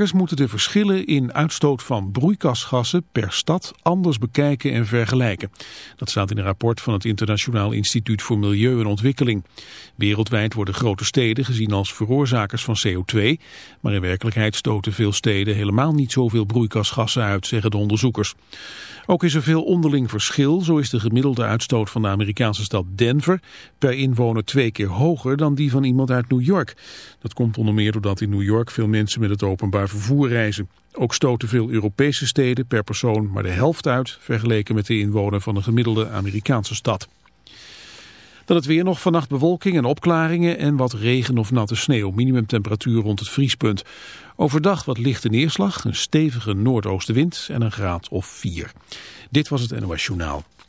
Moeten de verschillen in uitstoot van broeikasgassen per stad anders bekijken en vergelijken. Dat staat in een rapport van het Internationaal Instituut voor Milieu en Ontwikkeling. Wereldwijd worden grote steden gezien als veroorzakers van CO2, maar in werkelijkheid stoten veel steden helemaal niet zoveel broeikasgassen uit, zeggen de onderzoekers. Ook is er veel onderling verschil. Zo is de gemiddelde uitstoot van de Amerikaanse stad Denver per inwoner twee keer hoger dan die van iemand uit New York. Dat komt onder meer doordat in New York veel mensen met het openbaar vervoer reizen. Ook stoten veel Europese steden per persoon maar de helft uit vergeleken met de inwoner van een gemiddelde Amerikaanse stad. Dan het weer nog vannacht bewolking en opklaringen en wat regen of natte sneeuw. Minimumtemperatuur rond het vriespunt. Overdag wat lichte neerslag, een stevige noordoostenwind en een graad of 4. Dit was het NOS Journaal.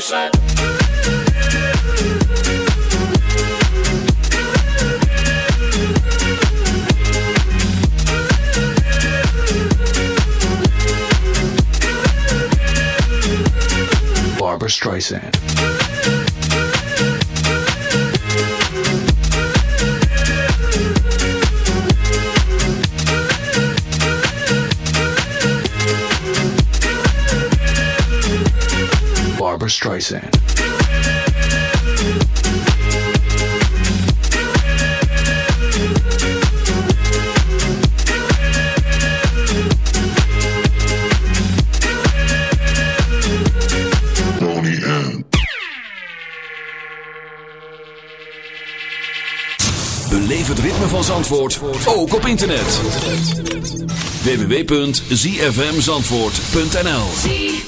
flashlight. Barbara Streisand. Streisand. Beleef ritme van Zandvoort ook op internet. www.zfmzandvoort.nl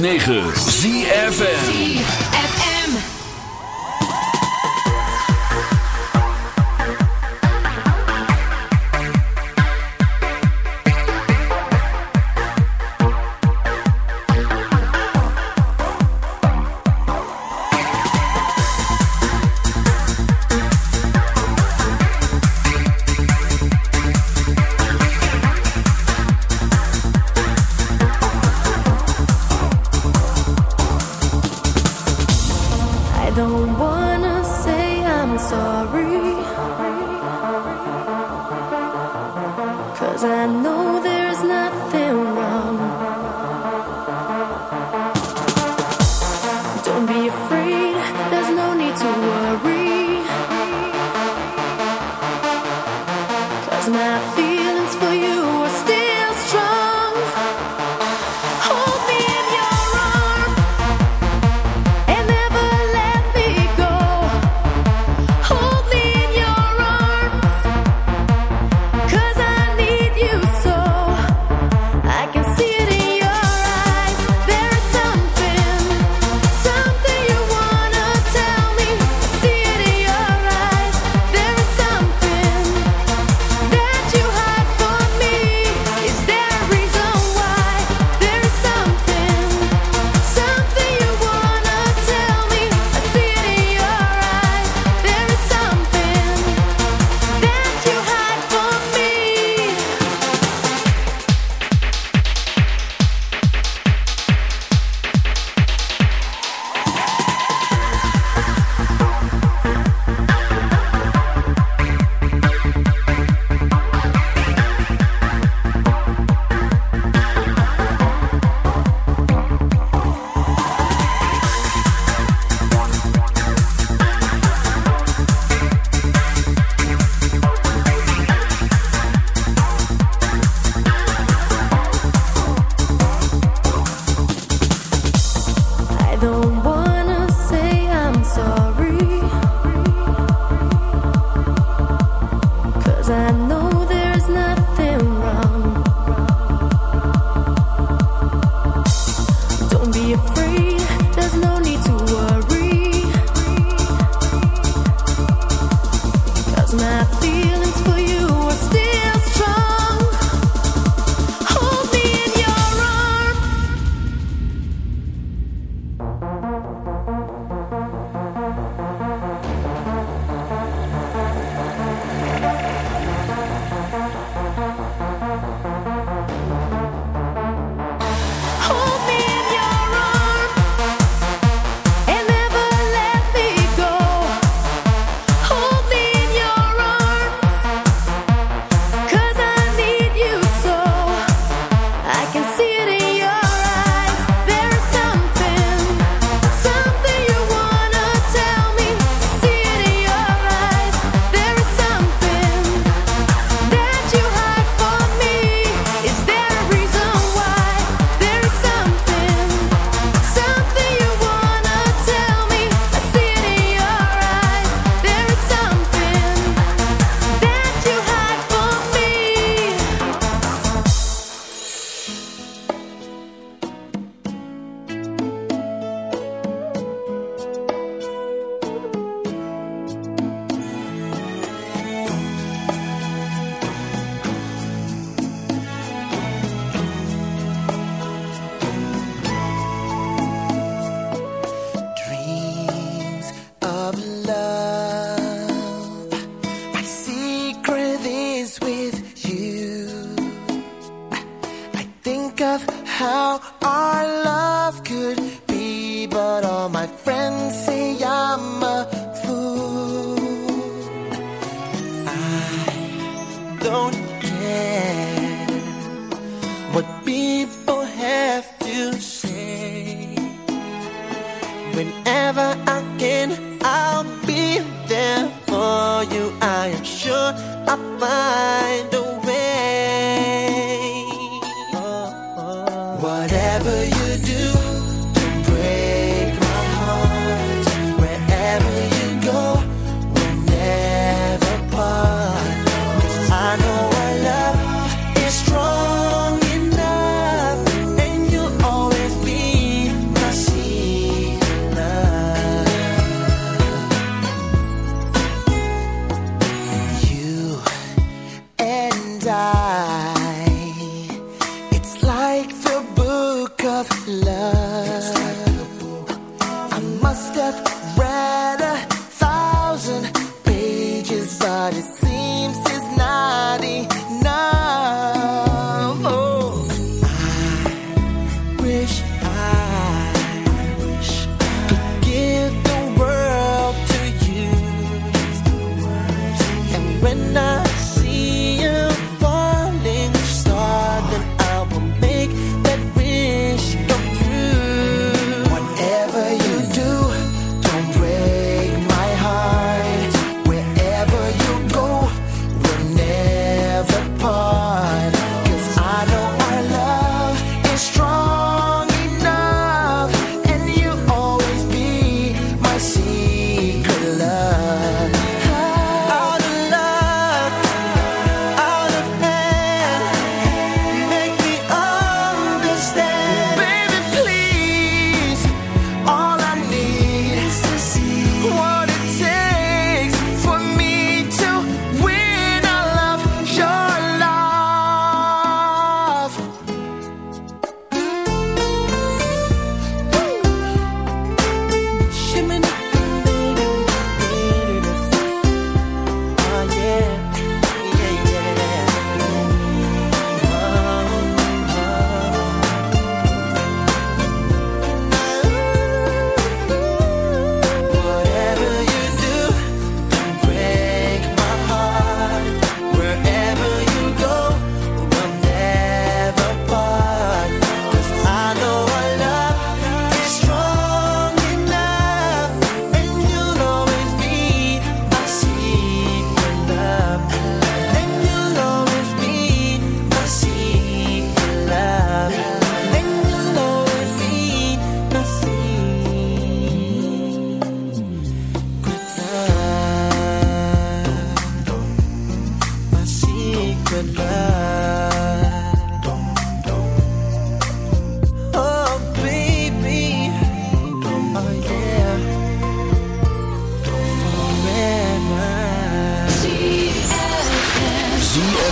106.9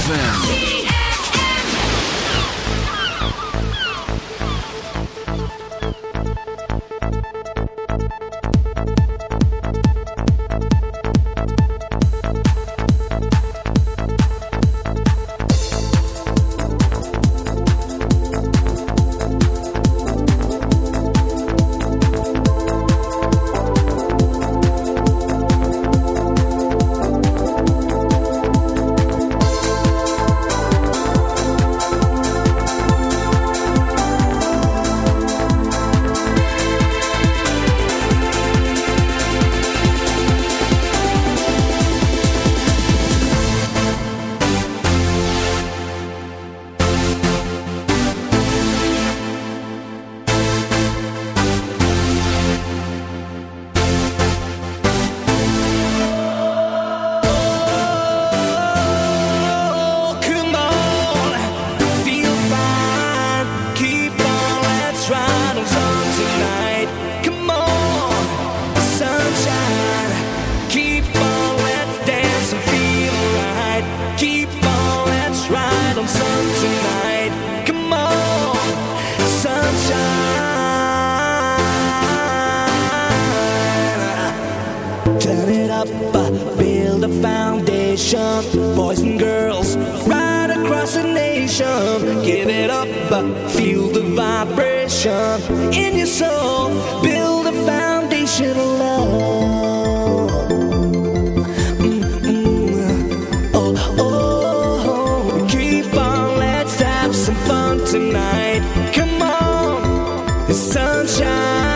ZFM. Tonight. Come on, the sunshine.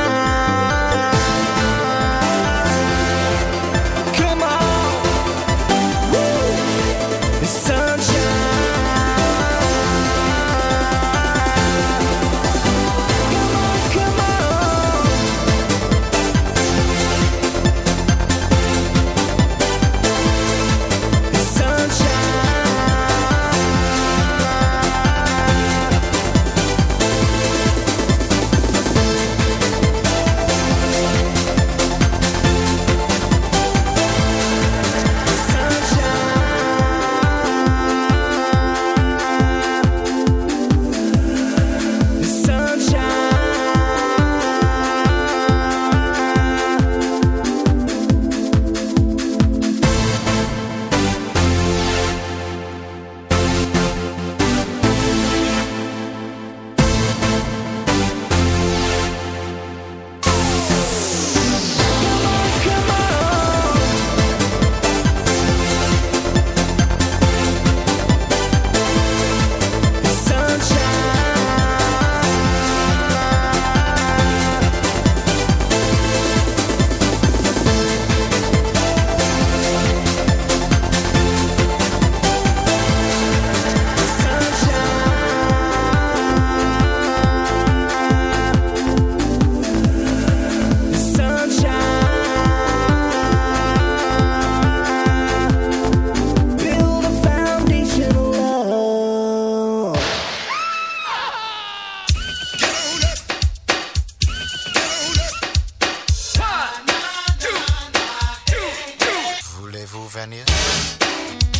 Pennsylvania.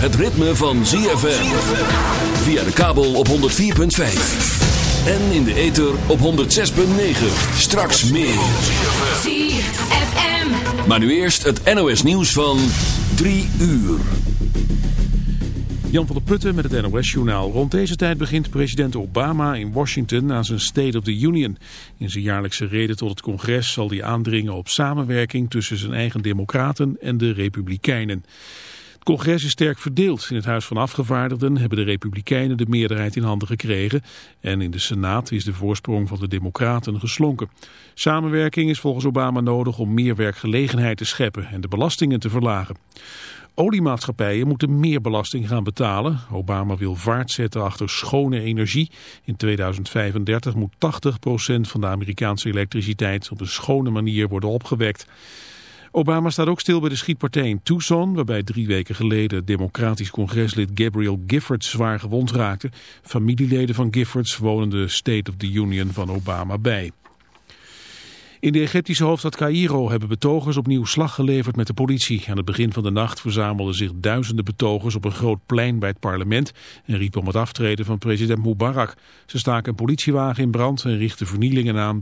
het ritme van ZFM. Via de kabel op 104.5. En in de ether op 106.9. Straks meer. ZFM. Maar nu eerst het NOS nieuws van 3 uur. Jan van der Putten met het NOS-journaal. Rond deze tijd begint president Obama in Washington aan zijn State of the Union. In zijn jaarlijkse reden tot het congres zal hij aandringen op samenwerking tussen zijn eigen democraten en de republikeinen. Congres is sterk verdeeld. In het Huis van Afgevaardigden hebben de republikeinen de meerderheid in handen gekregen. En in de Senaat is de voorsprong van de democraten geslonken. Samenwerking is volgens Obama nodig om meer werkgelegenheid te scheppen en de belastingen te verlagen. Oliemaatschappijen moeten meer belasting gaan betalen. Obama wil vaart zetten achter schone energie. In 2035 moet 80% van de Amerikaanse elektriciteit op een schone manier worden opgewekt. Obama staat ook stil bij de schietpartij in Tucson, waarbij drie weken geleden democratisch congreslid Gabriel Giffords zwaar gewond raakte. Familieleden van Giffords wonen de State of the Union van Obama bij. In de Egyptische hoofdstad Cairo hebben betogers opnieuw slag geleverd met de politie. Aan het begin van de nacht verzamelden zich duizenden betogers op een groot plein bij het parlement en riepen om het aftreden van president Mubarak. Ze staken een politiewagen in brand en richtten vernielingen aan bij